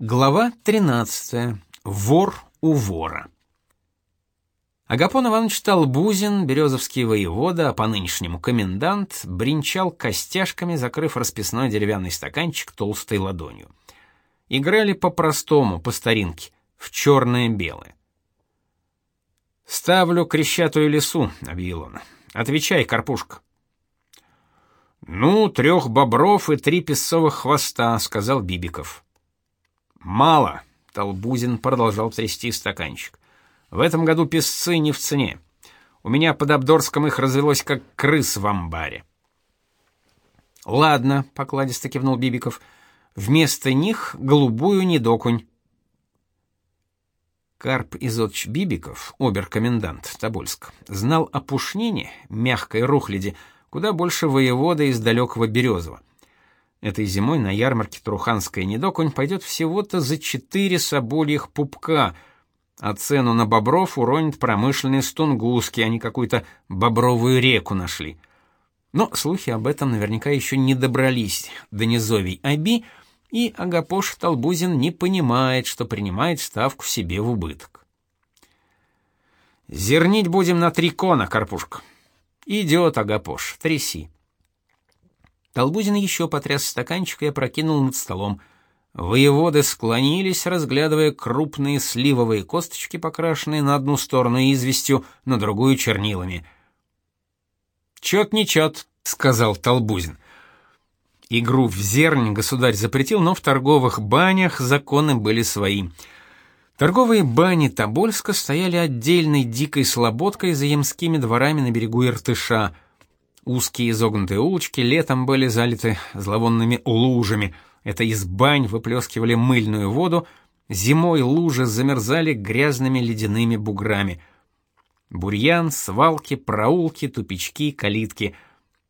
Глава 13. Вор у вора. Агапон Иванович Толбузин, березовский воевода, а по нынешнему комендант, бренчал костяшками, закрыв расписной деревянный стаканчик толстой ладонью. Играли по-простому, по старинке, в черное-белое. «Ставлю крещатую лесу», — объявил он. «Отвечай, Карпушка». «Ну, трех бобров и три песцовых хвоста», — сказал Бибиков. Мало, Толбузин продолжал трясти стаканчик. В этом году песцы не в цене. У меня под Абдорском их развелось как крыс в амбаре. Ладно, покладисто кивнул Бибиков. Вместо них голубую недокунь. Карп Изотч Бибиков, обер-комендант Тобольск, знал о пушнине, мягкой рухляди, куда больше воевода из далекого Березова. Этой зимой на ярмарке Труханская недокунь пойдет всего-то за четыре собольих пупка, а цену на бобров уронят промышленные стунгуски, они какую-то бобровую реку нашли. Но слухи об этом наверняка еще не добрались до низовий Аби, и Агапош Толбузин не понимает, что принимает ставку себе в убыток. «Зернить будем на три кона, Карпушка». «Идет, Агапош, тряси». Толбузин еще потряс стаканчик и опрокинул над столом. Воеводы склонились, разглядывая крупные сливовые косточки, покрашенные на одну сторону известью, на другую чернилами. «Чет не чет», — сказал Толбузин. Игру в зернь государь запретил, но в торговых банях законы были свои. Торговые бани Тобольска стояли отдельной дикой слободкой за ямскими дворами на берегу Иртыша — Узкие изогнутые улочки летом были залиты зловонными лужами. Это из бань выплескивали мыльную воду, зимой лужи замерзали грязными ледяными буграми. Бурьян, свалки, проулки, тупички, калитки.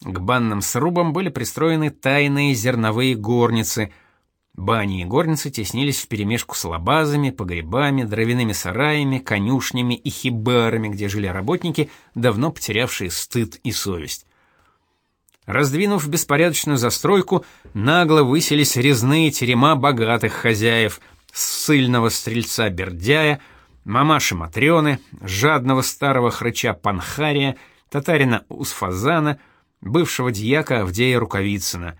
К банным срубам были пристроены тайные зерновые горницы. Бани и горницы теснились вперемешку с лабазами, погребами, дровяными сараями, конюшнями и хибарами, где жили работники, давно потерявшие стыд и совесть. Раздвинув беспорядочную застройку, нагло высились резные терема богатых хозяев, ссыльного стрельца Бердяя, мамаши Матрёны, жадного старого хрыча Панхария, татарина Усфазана, бывшего дьяка Авдея Рукавицына.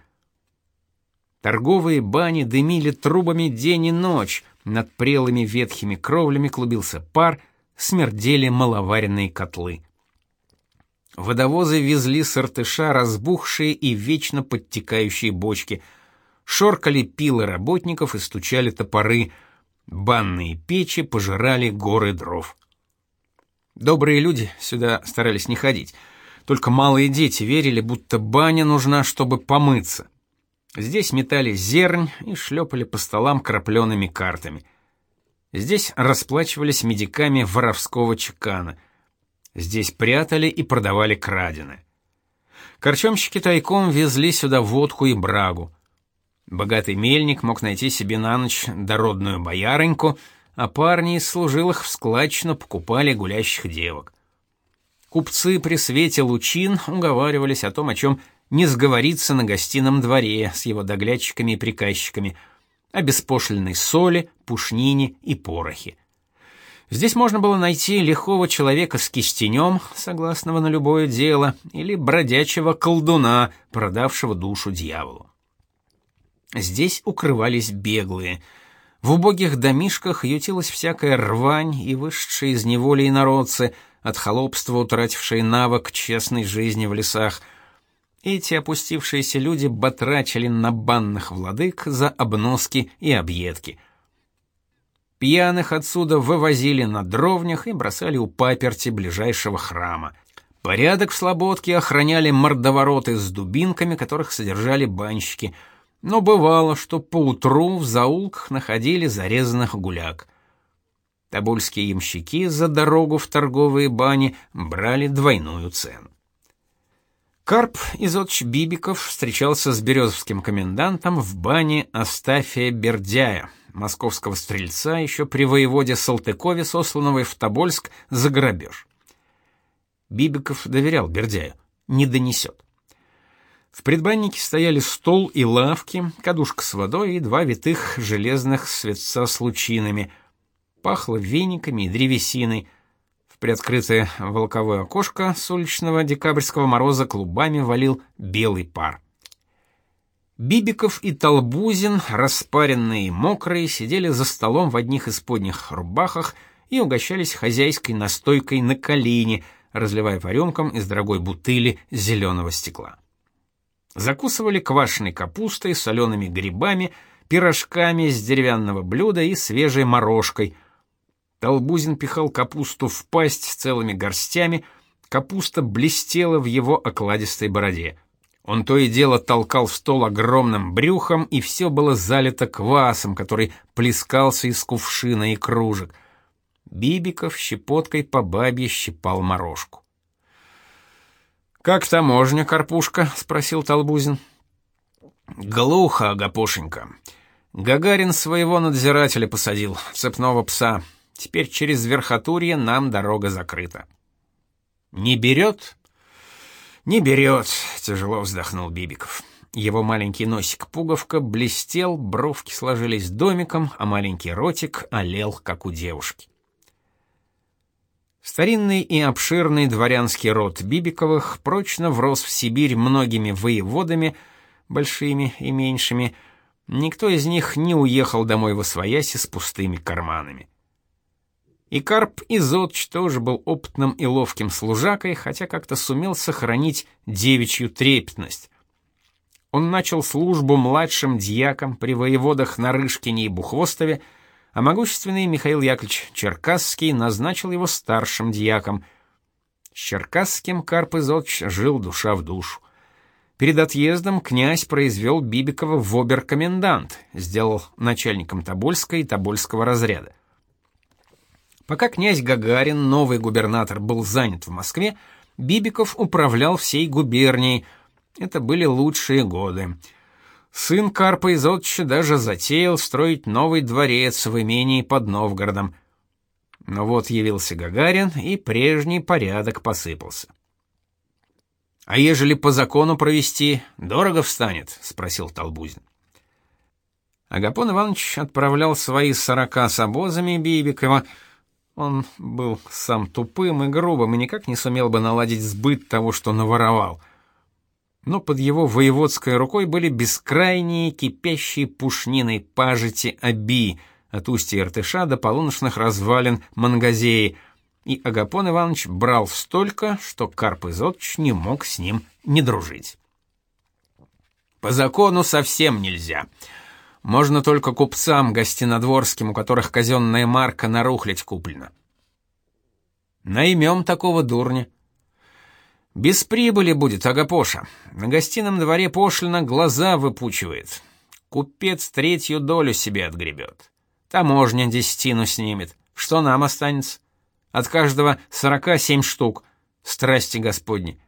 Торговые бани дымили трубами день и ночь, над прелыми ветхими кровлями клубился пар, смердели маловаренные котлы. Водовозы везли с Иртыша разбухшие и вечно подтекающие бочки. Шоркали пилы работников и стучали топоры. Банные печи пожирали горы дров. Добрые люди сюда старались не ходить. Только малые дети верили, будто баня нужна, чтобы помыться. Здесь метали зернь и шлепали по столам крапленными картами. Здесь расплачивались медиками воровского чекана — Здесь прятали и продавали краденое. Корчомщики тайком везли сюда водку и брагу. Богатый мельник мог найти себе на ночь дородную боярыньку, а парни из служилых в складчину покупали гулящих девок. Купцы при свете лучин уговаривались о том, о чем не сговориться на гостином дворе с его доглядчиками и приказчиками, о беспошлиной соли, пушнине и порохе. Здесь можно было найти лихого человека с кистенем, согласного на любое дело, или бродячего колдуна, продавшего душу дьяволу. Здесь укрывались беглые. В убогих домишках ютилась всякая рвань и вышедшие из неволи инородцы, от холопства утратившие навык честной жизни в лесах. Эти опустившиеся люди батрачили на банных владык за обноски и объедки — Пьяных отсюда вывозили на дровнях и бросали у паперти ближайшего храма. Порядок в слободке охраняли мордовороты с дубинками, которых содержали банщики. Но бывало, что поутру в заулках находили зарезанных гуляк. Тобольские ямщики за дорогу в торговые бани брали двойную цену. Карп из отч Бибиков встречался с березовским комендантом в бане Астафия Бердяя, московского стрельца еще при воеводе Салтыкове, сосланного в Тобольск за грабеж. Бибиков доверял Бердяю, не донесет. В предбаннике стояли стол и лавки, кадушка с водой и два витых железных светца с лучинами. Пахло вениками и древесиной. В приоткрытое волковое окошко с уличного декабрьского мороза клубами валил белый пар. Бибиков и Толбузин, распаренные и мокрые, сидели за столом в одних исподних рубахах и угощались хозяйской настойкой на колени, разливая по рюмкам из дорогой бутыли зеленого стекла. Закусывали квашеной капустой, солеными грибами, пирожками с деревянного блюда и свежей морожкой. Толбузин пихал капусту в пасть целыми горстями, капуста блестела в его окладистой бороде. Он то и дело толкал в стол огромным брюхом, и все было залито квасом, который плескался из кувшина и кружек. Бибиков щепоткой по бабье щипал морожку. «Как таможня, Карпушка?» — спросил Толбузин. «Глухо, Агапошенька. Гагарин своего надзирателя посадил, цепного пса. Теперь через Верхотурье нам дорога закрыта». «Не берет?» «Не берет», — тяжело вздохнул Бибиков. Его маленький носик-пуговка блестел, бровки сложились домиком, а маленький ротик олел, как у девушки. Старинный и обширный дворянский род Бибиковых прочно врос в Сибирь многими воеводами, большими и меньшими. Никто из них не уехал домой во свояси с пустыми карманами. И Карп Изотч тоже был опытным и ловким служакой, хотя как-то сумел сохранить девичью трепетность. Он начал службу младшим дьяком при воеводах Нарышкине и Бухвостове, а могущественный Михаил Яковлевич Черкасский назначил его старшим дьяком. С Черкасским Карп Изотч жил душа в душу. Перед отъездом князь произвел Бибикова в обер-комендант, сделал начальником Тобольска и Тобольского разряда. Пока князь Гагарин, новый губернатор, был занят в Москве, Бибиков управлял всей губернией. Это были лучшие годы. Сын Карпа Изотча даже затеял строить новый дворец в имении под Новгородом. Но вот явился Гагарин, и прежний порядок посыпался. «А ежели по закону провести, дорого встанет?» — спросил Толбузин. Агапон Иванович отправлял свои сорока с обозами Бибикова — он был сам тупым и грубым и никак не сумел бы наладить сбыт того, что наворовал. Но под его воеводской рукой были бескрайние кипящие пушниной пажити Аби, от устья Иртыша до полуночных развалин Мангазеи, и Агапон Иванович брал столько, что Карп Изотч не мог с ним не дружить. «По закону совсем нельзя», можно только купцам гостинодворским, у которых казенная марка на рухлядь куплена. Наймем такого дурня. Без прибыли будет, Агапоша. На гостином дворе пошлина глаза выпучивает. Купец третью долю себе отгребет. Таможня десятину снимет. Что нам останется? От каждого сорока семь штук. Страсти Господни.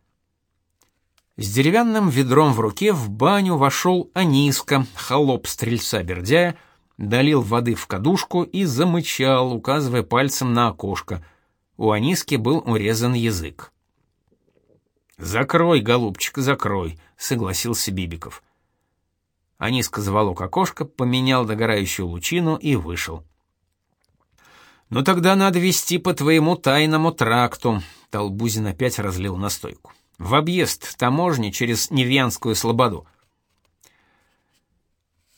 С деревянным ведром в руке в баню вошел Аниска, холоп стрельца Бердяя, долил воды в кадушку и замычал, указывая пальцем на окошко. У Аниски был урезан язык. «Закрой, голубчик, закрой», — согласился Бибиков. Аниска заволок окошко, поменял догорающую лучину и вышел. «Ну тогда надо вести по твоему тайному тракту», — Толбузин опять разлил настойку в объезд таможни через Невьянскую слободу.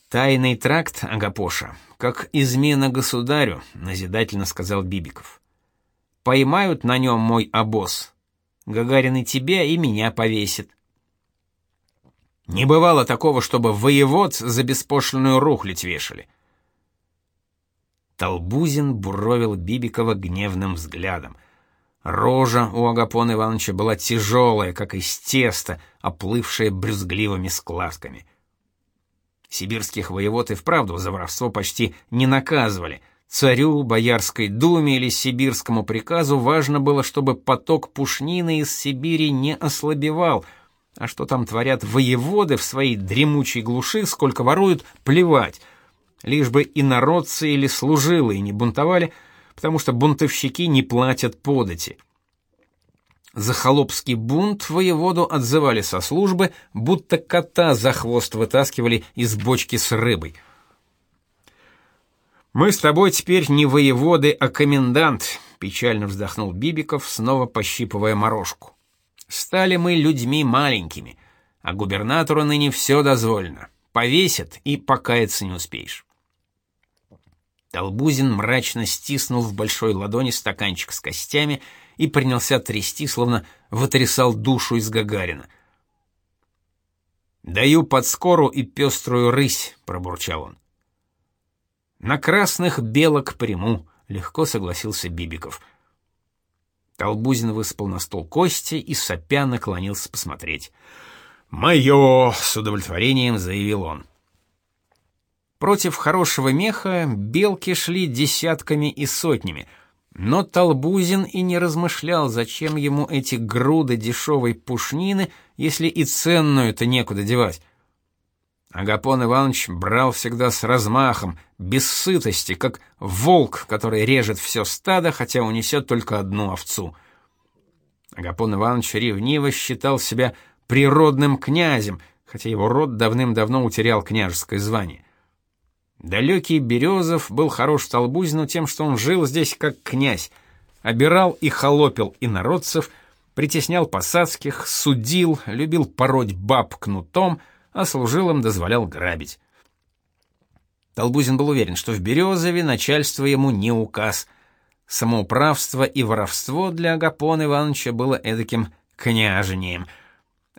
Тайный тракт Агапоша, как измена государю, назидательно сказал Бибиков. Поймают на нем мой обоз. Гагарин и тебя, и меня повесит. Не бывало такого, чтобы воевод за беспошлинную рухлядь вешали. Толбузин буровил Бибикова гневным взглядом — Рожа у Агапона Ивановича была тяжелая, как из теста, оплывшая брюзгливыми складками. Сибирских воевод и вправду за воровство почти не наказывали. Царю, Боярской думе или сибирскому приказу важно было, чтобы поток пушнины из Сибири не ослабевал, а что там творят воеводы в своей дремучей глуши, сколько воруют, плевать. Лишь бы и народцы или служилые не бунтовали — потому что бунтовщики не платят подати. За холопский бунт воеводу отзывали со службы, будто кота за хвост вытаскивали из бочки с рыбой. «Мы с тобой теперь не воеводы, а комендант», — печально вздохнул Бибиков, снова пощипывая морожку. «Стали мы людьми маленькими, а губернатору ныне все дозволено. Повесят, и покаяться не успеешь». Толбузин мрачно стиснул в большой ладони стаканчик с костями и принялся трясти, словно вытрясал душу из Гагарина. «Даю подскору и пеструю рысь», — пробурчал он. «На красных белок приму», — легко согласился Бибиков. Толбузин выспал на стол кости и сопя наклонился посмотреть. «Мое!» — с удовлетворением заявил он. Против хорошего меха белки шли десятками и сотнями, но Толбузин и не размышлял, зачем ему эти груды дешевой пушнины, если и ценную-то некуда девать. Агапон Иванович брал всегда с размахом, без сытости, как волк, который режет все стадо, хотя унесет только одну овцу. Агапон Иванович ревниво считал себя природным князем, хотя его род давным-давно утерял княжеское звание. Далекий Березов был хорош Толбузину тем, что он жил здесь как князь, обирал и холопил инородцев, притеснял посадских, судил, любил пороть баб кнутом, а служилым дозволял грабить. Толбузин был уверен, что в Березове начальство ему не указ. Самоуправство и воровство для Агапона Ивановича было эдаким княжением —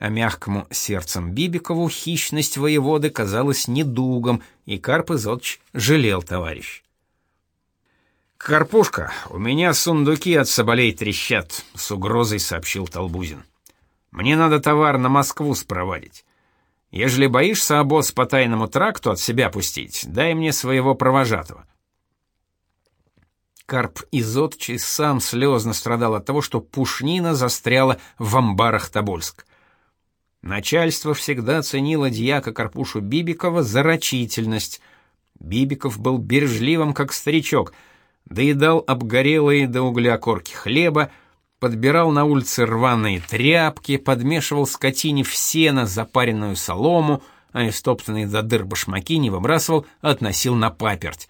а мягкому сердцем Бибикову хищность воеводы казалась недугом, и Карп Изотч жалел товарищ. «Карпушка, у меня сундуки от соболей трещат», — с угрозой сообщил Толбузин. «Мне надо товар на Москву спровадить. Ежели боишься обоз по тайному тракту от себя пустить, дай мне своего провожатого». Карп Изотч сам слезно страдал от того, что пушнина застряла в амбарах Тобольск. Начальство всегда ценило дьяка Карпушу Бибикова за рачительность. Бибиков был бережливым, как старичок, доедал обгорелые до угля корки хлеба, подбирал на улице рваные тряпки, подмешивал скотине в сено запаренную солому, а истоптанные до дыр башмаки не выбрасывал, а относил на паперть.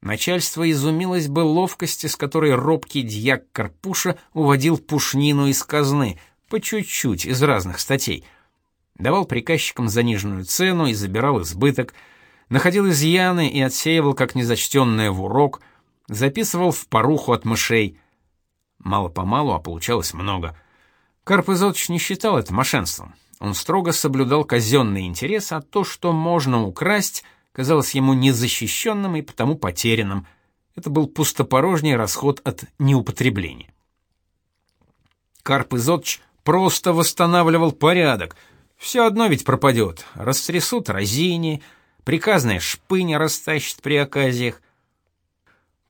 Начальство изумилось бы ловкости, с которой робкий дьяк Карпуша уводил пушнину из казны — по чуть-чуть из разных статей. Давал приказчикам заниженную цену и забирал избыток, находил изъяны и отсеивал как незачтенное в урок, записывал в поруху от мышей. Мало-помалу, а получалось много. Карп Изотович не считал это мошенством. Он строго соблюдал казенный интерес, а то, что можно украсть, казалось ему незащищенным и потому потерянным. Это был пустопорожний расход от неупотребления. Карп Изотович просто восстанавливал порядок. Все одно ведь пропадет. Растрясут разини, приказная шпыня растащит при оказиях.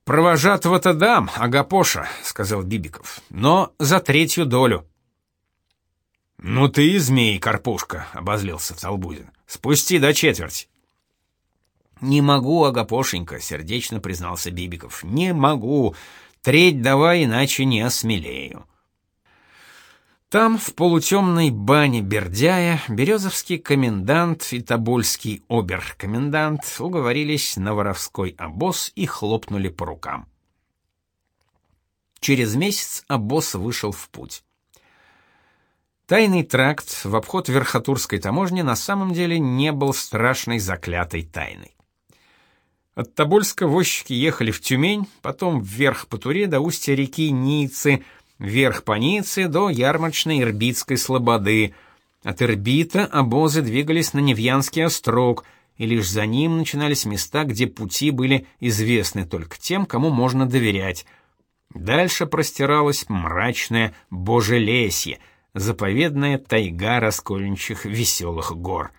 «Провожатого-то дам, Агапоша», — сказал Бибиков, — «но за третью долю». «Ну ты и змей, Карпушка», — обозлился Толбузин. «Спусти до четверти». «Не могу, Агапошенька», — сердечно признался Бибиков. «Не могу. Треть давай, иначе не осмелею». Там, в полутемной бане Бердяя, березовский комендант и тобольский обер-комендант уговорились на воровской обоз и хлопнули по рукам. Через месяц обоз вышел в путь. Тайный тракт в обход Верхотурской таможни на самом деле не был страшной заклятой тайной. От Тобольска возчики ехали в Тюмень, потом вверх по Туре до устья реки Ницы – вверх по Ницце до ярмарочной Ирбитской слободы. От Ирбита обозы двигались на Невьянский острог, и лишь за ним начинались места, где пути были известны только тем, кому можно доверять. Дальше простиралось мрачное Божелесье, заповедная тайга раскольничьих веселых гор.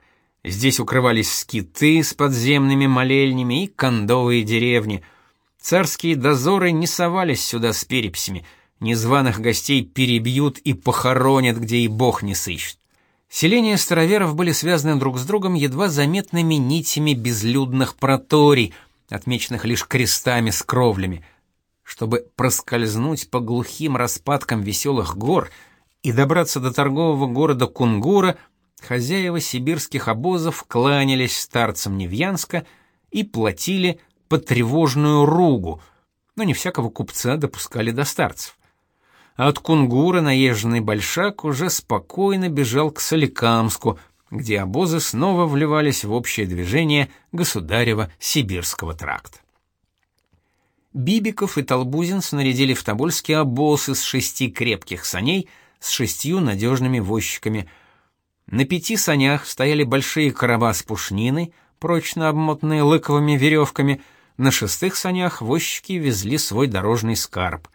Здесь укрывались скиты с подземными молельнями и кондовые деревни. Царские дозоры не совались сюда с переписями — незваных гостей перебьют и похоронят, где и бог не сыщет. Селения староверов были связаны друг с другом едва заметными нитями безлюдных проторий, отмеченных лишь крестами с кровлями. Чтобы проскользнуть по глухим распадкам веселых гор и добраться до торгового города Кунгура, хозяева сибирских обозов кланялись старцам Невьянска и платили потревожную ругу, но не всякого купца допускали до старцев. От Кунгура наезженный большак уже спокойно бежал к Соликамску, где обозы снова вливались в общее движение государева Сибирского тракта. Бибиков и Толбузин снарядили в Тобольский обоз из шести крепких саней с шестью надежными возчиками. На пяти санях стояли большие короба с пушниной, прочно обмотанные лыковыми веревками, на шестых санях возчики везли свой дорожный скарб.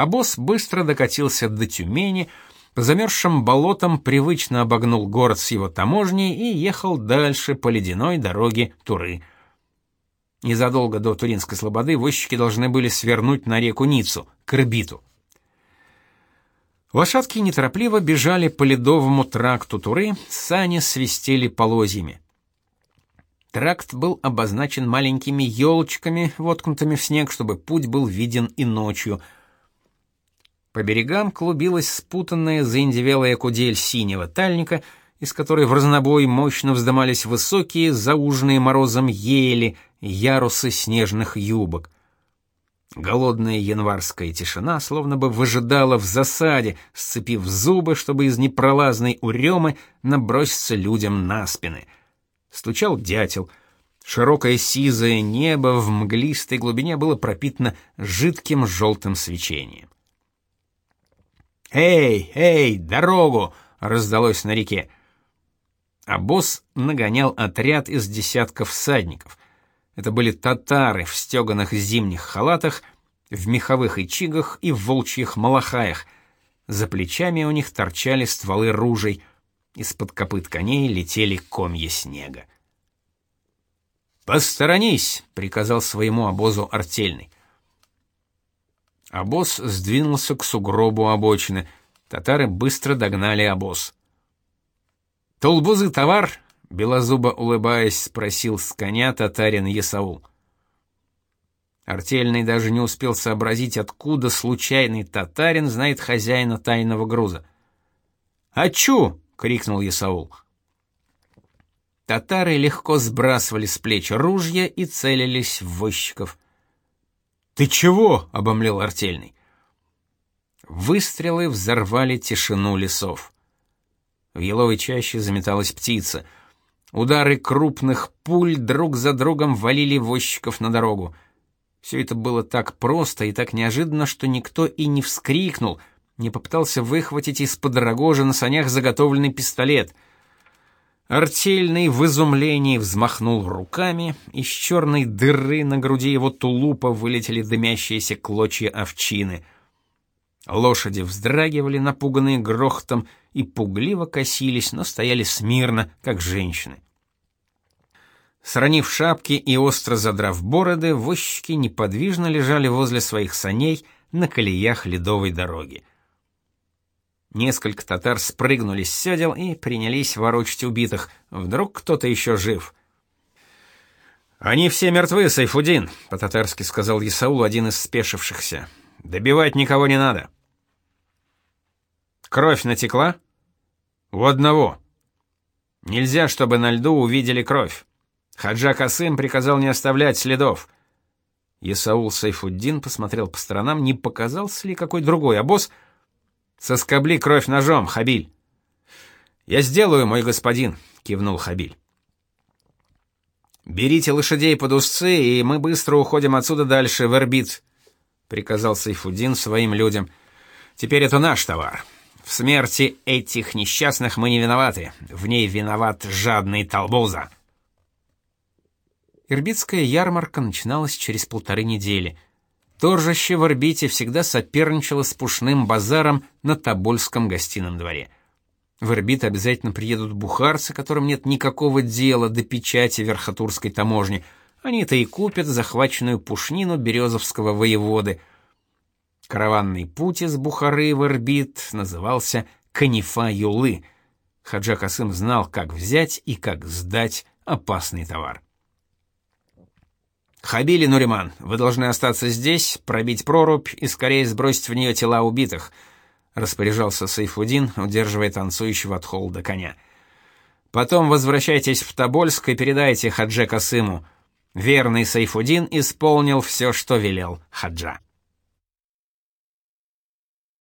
Обоз быстро докатился до Тюмени, по замерзшим болотам привычно обогнул город с его таможней и ехал дальше по ледяной дороге Туры. Незадолго до Туринской слободы возчики должны были свернуть на реку Ницу, к Ирбиту. Лошадки неторопливо бежали по ледовому тракту Туры, сани свистели полозьями. Тракт был обозначен маленькими елочками, воткнутыми в снег, чтобы путь был виден и ночью. По берегам клубилась спутанная заиндевелая кудель синего тальника — из которой в разнобой мощно вздымались высокие, зауженные морозом ели, ярусы снежных юбок. Голодная январская тишина словно бы выжидала в засаде, сцепив зубы, чтобы из непролазной уремы наброситься людям на спины. Стучал дятел. Широкое сизое небо в мглистой глубине было пропитано жидким желтым свечением. «Эй, эй, дорогу!» — раздалось на реке а босс нагонял отряд из десятков всадников. Это были татары в стеганых зимних халатах, в меховых ичигах и в волчьих малахаях. За плечами у них торчали стволы ружей, из-под копыт коней летели комья снега. «Посторонись!» — приказал своему обозу артельный. Обоз сдвинулся к сугробу обочины. Татары быстро догнали обоз. «Толбузы товар?» — белозубо улыбаясь, спросил с коня татарин Есаул. Артельный даже не успел сообразить, откуда случайный татарин знает хозяина тайного груза. «Ачу!» — крикнул Есаул. Татары легко сбрасывали с плеч ружья и целились в возчиков. «Ты чего?» — обомлел артельный. Выстрелы взорвали тишину лесов. В еловой чаще заметалась птица. Удары крупных пуль друг за другом валили возчиков на дорогу. Все это было так просто и так неожиданно, что никто и не вскрикнул, не попытался выхватить из-под рогожи на санях заготовленный пистолет. Артельный в изумлении взмахнул руками, из черной дыры на груди его тулупа вылетели дымящиеся клочья овчины — Лошади вздрагивали, напуганные грохотом, и пугливо косились, но стояли смирно, как женщины. Сранив шапки и остро задрав бороды, возчики неподвижно лежали возле своих саней на колеях ледовой дороги. Несколько татар спрыгнули с седел и принялись ворочать убитых. Вдруг кто-то еще жив. «Они все мертвы, Сайфудин», — по-татарски сказал Исаул, один из спешившихся. «Добивать никого не надо». Кровь натекла? У одного. Нельзя, чтобы на льду увидели кровь. Хаджа Касым приказал не оставлять следов. Исаул Сайфуддин посмотрел по сторонам, не показался ли какой другой обоз. «Соскобли кровь ножом, Хабиль!» «Я сделаю, мой господин», — кивнул Хабиль. «Берите лошадей под узцы, и мы быстро уходим отсюда дальше, в Эрбит», — приказал Сайфуддин своим людям. «Теперь это наш товар. В смерти этих несчастных мы не виноваты. В ней виноват жадный Толбуза. Ирбитская ярмарка начиналась через полторы недели. Торжище в орбите всегда соперничало с пушным базаром на Тобольском гостином дворе. В Ирбит обязательно приедут бухарцы, которым нет никакого дела до печати верхотурской таможни. Они-то и купят захваченную пушнину березовского воеводы — Караванный путь из Бухары в Ирбит назывался Канифа-Юлы. Хаджа Касым знал, как взять и как сдать опасный товар. Хабили Нуриман, вы должны остаться здесь, пробить прорубь и скорее сбросить в нее тела убитых, распоряжался Сайфудин, удерживая танцующего от холода коня. Потом возвращайтесь в Тобольск и передайте Хадже Касыму. Верный Сайфудин исполнил все, что велел Хаджа.